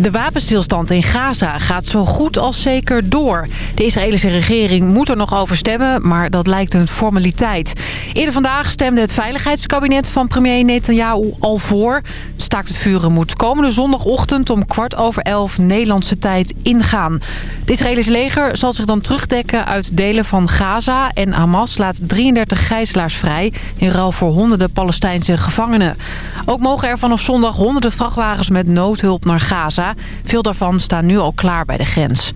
De wapenstilstand in Gaza gaat zo goed als zeker door. De Israëlische regering moet er nog over stemmen, maar dat lijkt een formaliteit. Eerder vandaag stemde het veiligheidskabinet van premier Netanyahu al voor. Staakt het vuren moet komende zondagochtend om kwart over elf Nederlandse tijd ingaan. Het Israëlische leger zal zich dan terugdekken uit delen van Gaza... en Hamas laat 33 gijzelaars vrij in ruil voor honderden Palestijnse gevangenen. Ook mogen er vanaf zondag honderden vrachtwagens met noodhulp naar Gaza... Veel daarvan staan nu al klaar bij de grens.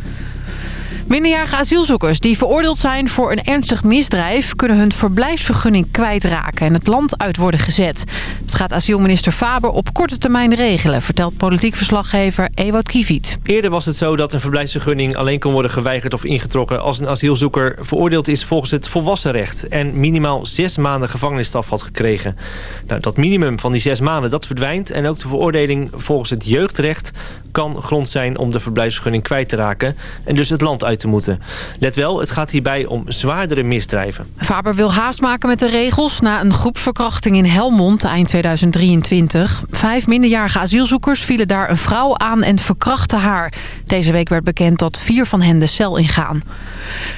Minderjarige asielzoekers die veroordeeld zijn voor een ernstig misdrijf... kunnen hun verblijfsvergunning kwijtraken en het land uit worden gezet. Het gaat asielminister Faber op korte termijn regelen... vertelt politiek verslaggever Ewout Kiviet. Eerder was het zo dat een verblijfsvergunning alleen kon worden geweigerd of ingetrokken... als een asielzoeker veroordeeld is volgens het volwassenrecht... en minimaal zes maanden gevangenisstraf had gekregen. Nou, dat minimum van die zes maanden dat verdwijnt... en ook de veroordeling volgens het jeugdrecht kan grond zijn om de verblijfsvergunning kwijt te raken... en dus het land uit te moeten. Let wel, het gaat hierbij om zwaardere misdrijven. Faber wil haast maken met de regels na een groepsverkrachting in Helmond eind 2023. Vijf minderjarige asielzoekers vielen daar een vrouw aan en verkrachten haar. Deze week werd bekend dat vier van hen de cel ingaan.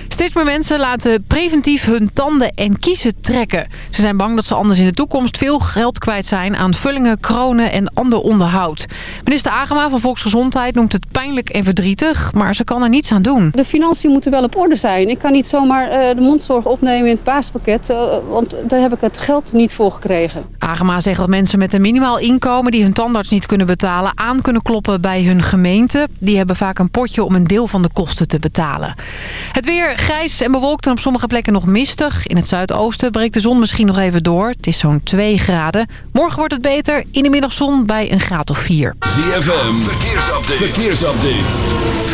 Steeds meer mensen laten preventief hun tanden en kiezen trekken. Ze zijn bang dat ze anders in de toekomst veel geld kwijt zijn aan vullingen, kronen en ander onderhoud. Minister Agema van Volksgezondheid noemt het pijnlijk en verdrietig, maar ze kan er niets aan doen. De financiën moeten wel op orde zijn. Ik kan niet zomaar uh, de mondzorg opnemen in het baaspakket, uh, want daar heb ik het geld niet voor gekregen. Agema zegt dat mensen met een minimaal inkomen die hun tandarts niet kunnen betalen aan kunnen kloppen bij hun gemeente. Die hebben vaak een potje om een deel van de kosten te betalen. Het weer grijs en bewolkt en op sommige plekken nog mistig. In het zuidoosten breekt de zon misschien nog even door. Het is zo'n 2 graden. Morgen wordt het beter. In de middagzon bij een graad of 4. ZFM, verkeersupdate. verkeersupdate.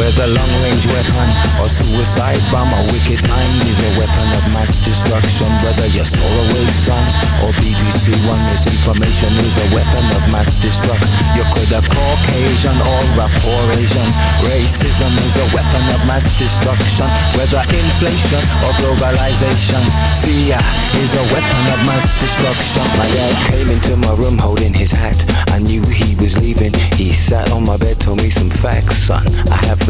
Whether long-range weapon or suicide bomb, a wicked mind is a weapon of mass destruction. Whether you're Solarway son or BBC One, misinformation is a weapon of mass destruction. You could have Caucasian or rapport Asian. Racism is a weapon of mass destruction. Whether inflation or globalization, fear is a weapon of mass destruction. My dad came into my room holding his hat. I knew he was leaving. He sat on my bed, told me some facts, son. I have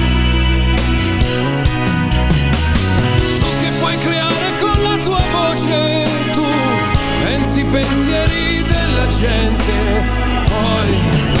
pensieri della gente. Poi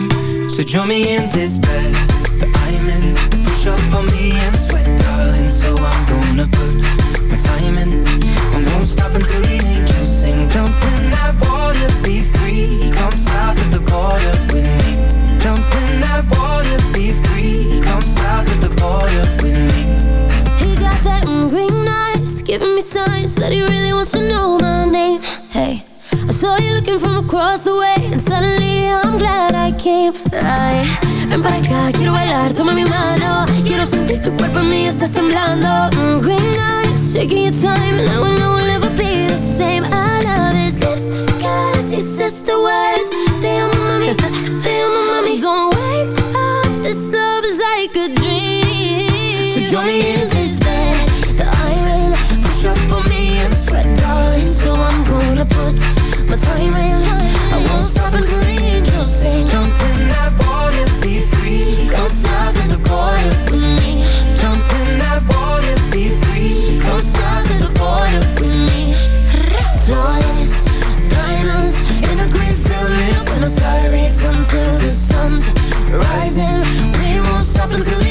So join me in this bed that I'm in. Push up on me and Ay, ven para acá, quiero bailar, toma mi mano. Quiero sentir tu cuerpo en mí, estás temblando. Mm, green eyes, taking your time, and I will know we'll never be the same. I love his lips, cause he says the words. Stop until the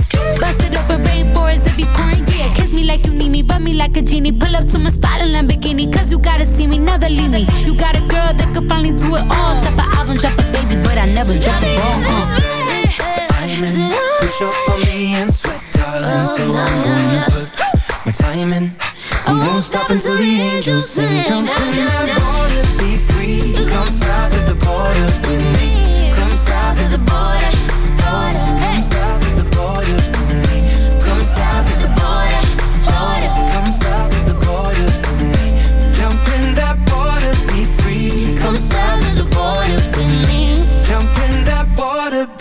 Bust it open, rainforest you pouring. Yeah, kiss me like you need me, rub me like a genie. Pull up to my spot in Lamborghini, cause you gotta see me, never leave me. You got a girl that could finally do it all. Drop an album, drop a baby, but I never drop a ball. Uh. I'm in. Push up on me and sweat, darling. So I'm gonna put my time in. I won't stop until the angels sing. Jump in that water, be free. Come south of the border with me. Come south of the border.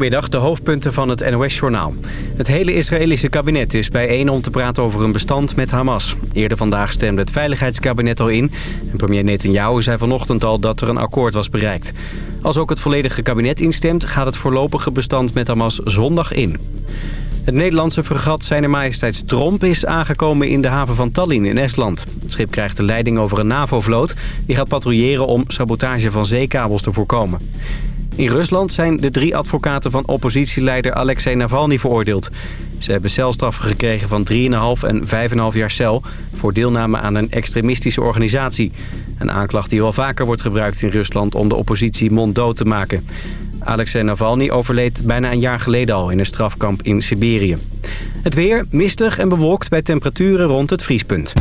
Goedemiddag, de hoofdpunten van het NOS-journaal. Het hele Israëlische kabinet is bijeen om te praten over een bestand met Hamas. Eerder vandaag stemde het Veiligheidskabinet al in. En premier Netanyahu zei vanochtend al dat er een akkoord was bereikt. Als ook het volledige kabinet instemt, gaat het voorlopige bestand met Hamas zondag in. Het Nederlandse fregat Zijne Majesteits Tromp is aangekomen in de haven van Tallinn in Estland. Het schip krijgt de leiding over een NAVO-vloot. Die gaat patrouilleren om sabotage van zeekabels te voorkomen. In Rusland zijn de drie advocaten van oppositieleider Alexei Navalny veroordeeld. Ze hebben celstraffen gekregen van 3,5 en 5,5 jaar cel... voor deelname aan een extremistische organisatie. Een aanklacht die wel vaker wordt gebruikt in Rusland om de oppositie monddood te maken. Alexei Navalny overleed bijna een jaar geleden al in een strafkamp in Siberië. Het weer mistig en bewolkt bij temperaturen rond het vriespunt.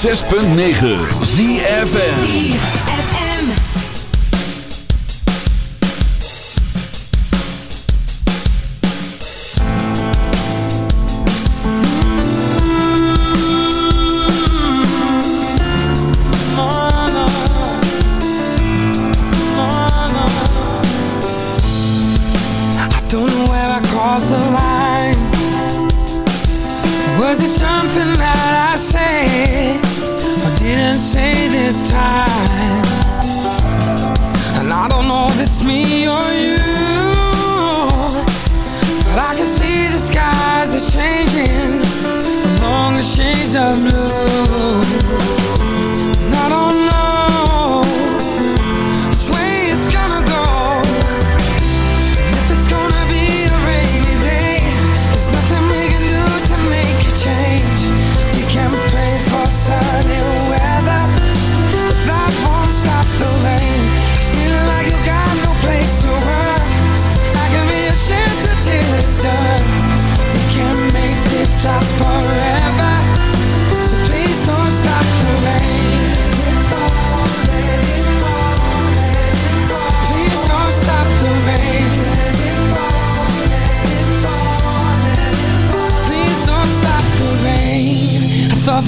106.9 ZFN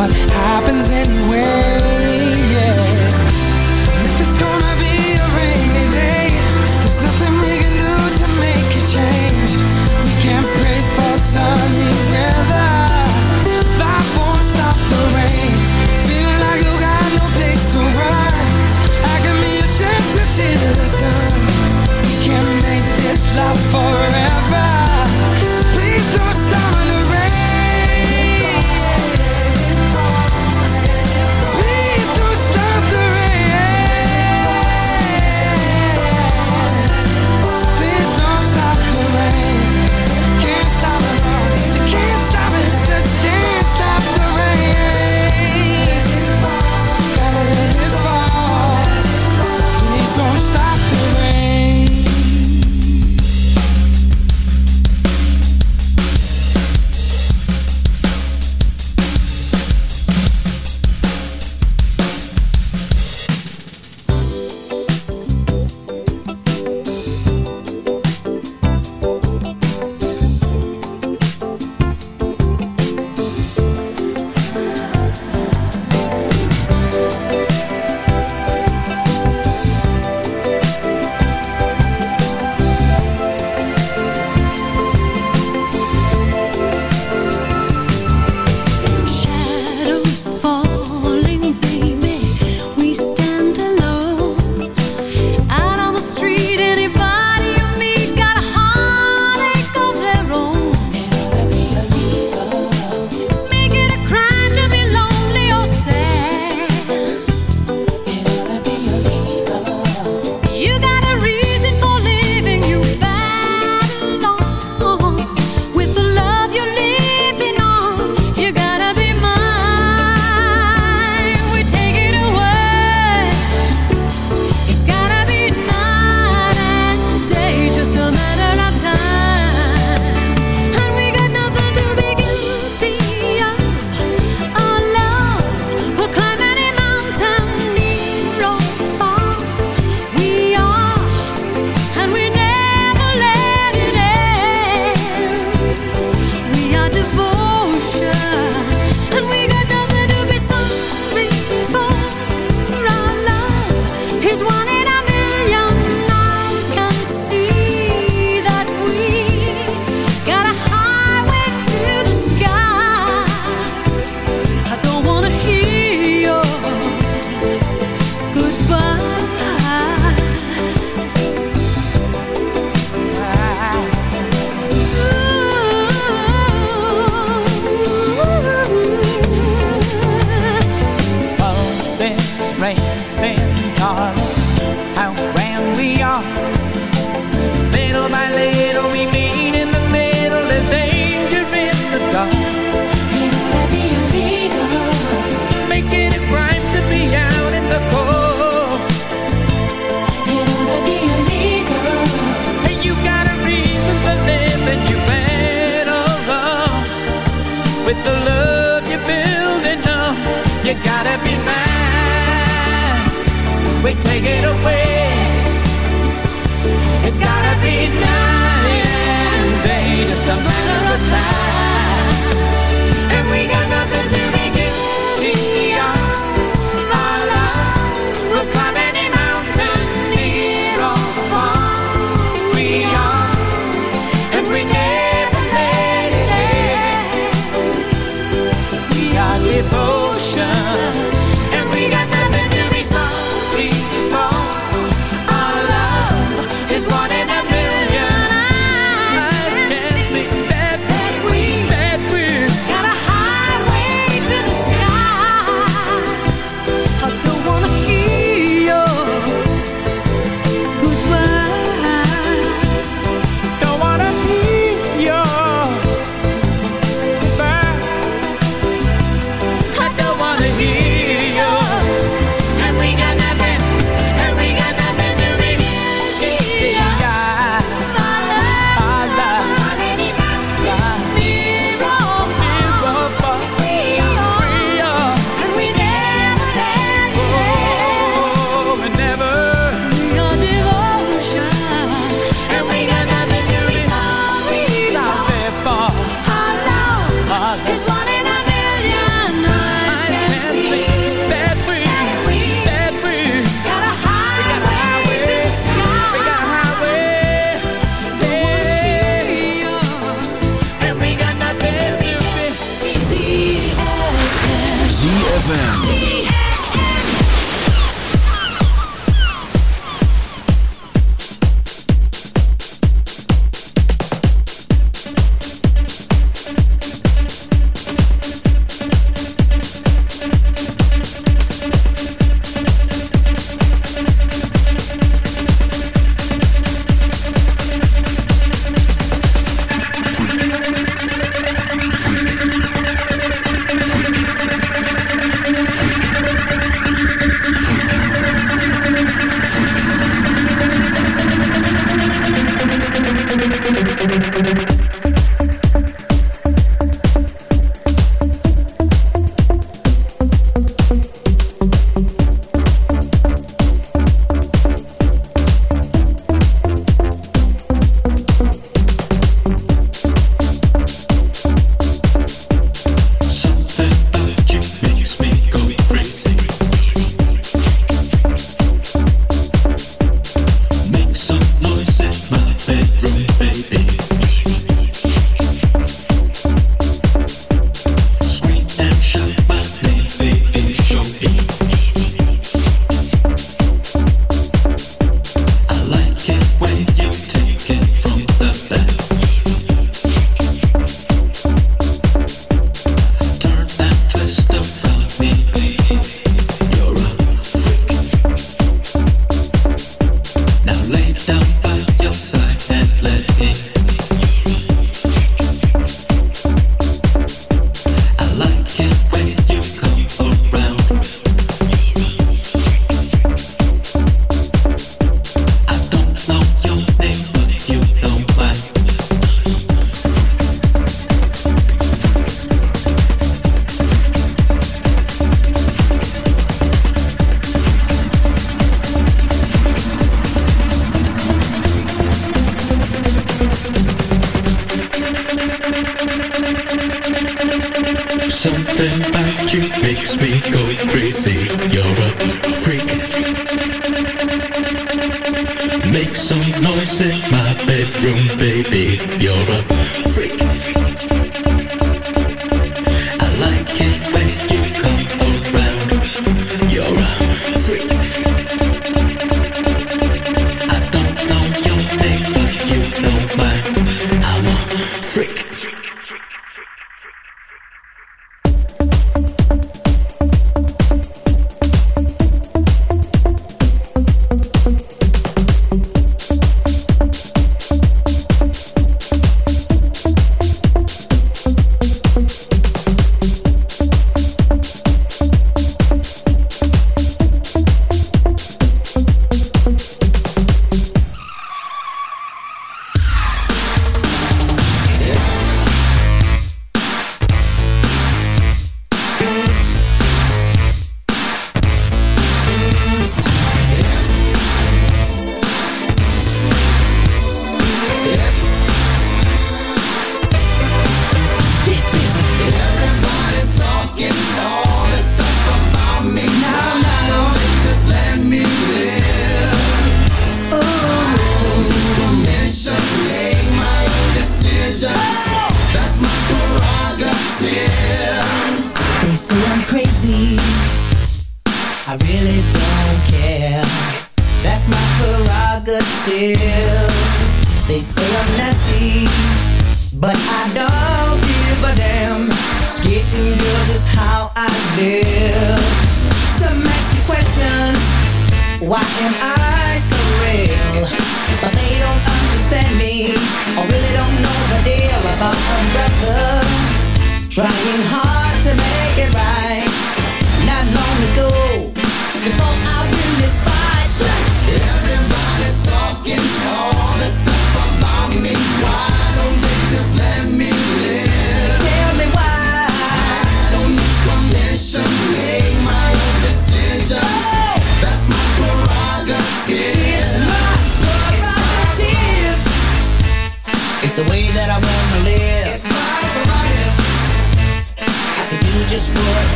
what happens anyway. Yeah. And if it's gonna be a rainy day, there's nothing we can do to make it change. We can't pray for sunny weather. That won't stop the rain. Feeling like you got no place to run. I a done. We can make this last forever.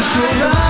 natural